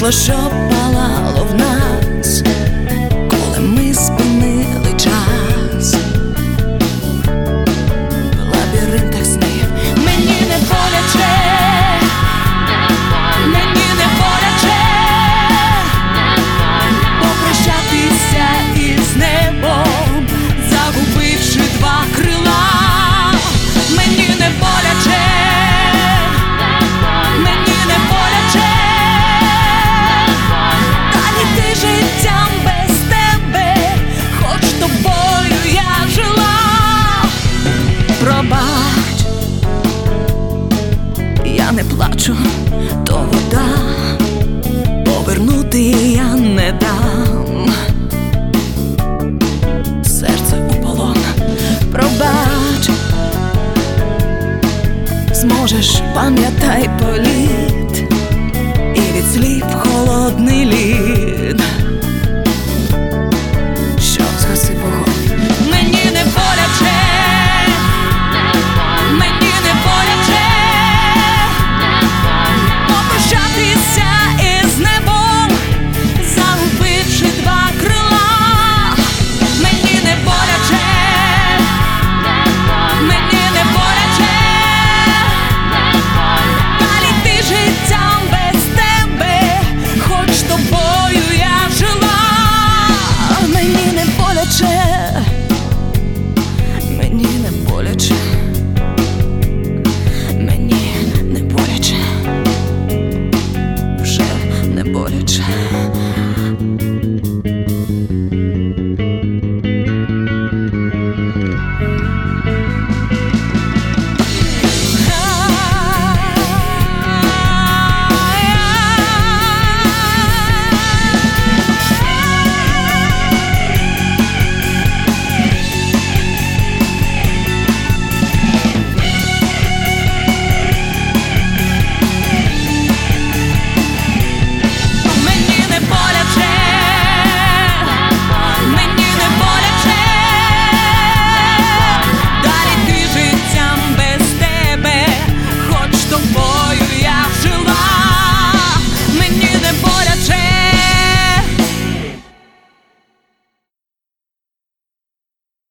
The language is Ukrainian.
світло, що палало в нас. хочу, то вода, повернути я не дам, серце у полон. Пробач, зможеш, пам'ятай політ, і від слів холодний лід. Yeah.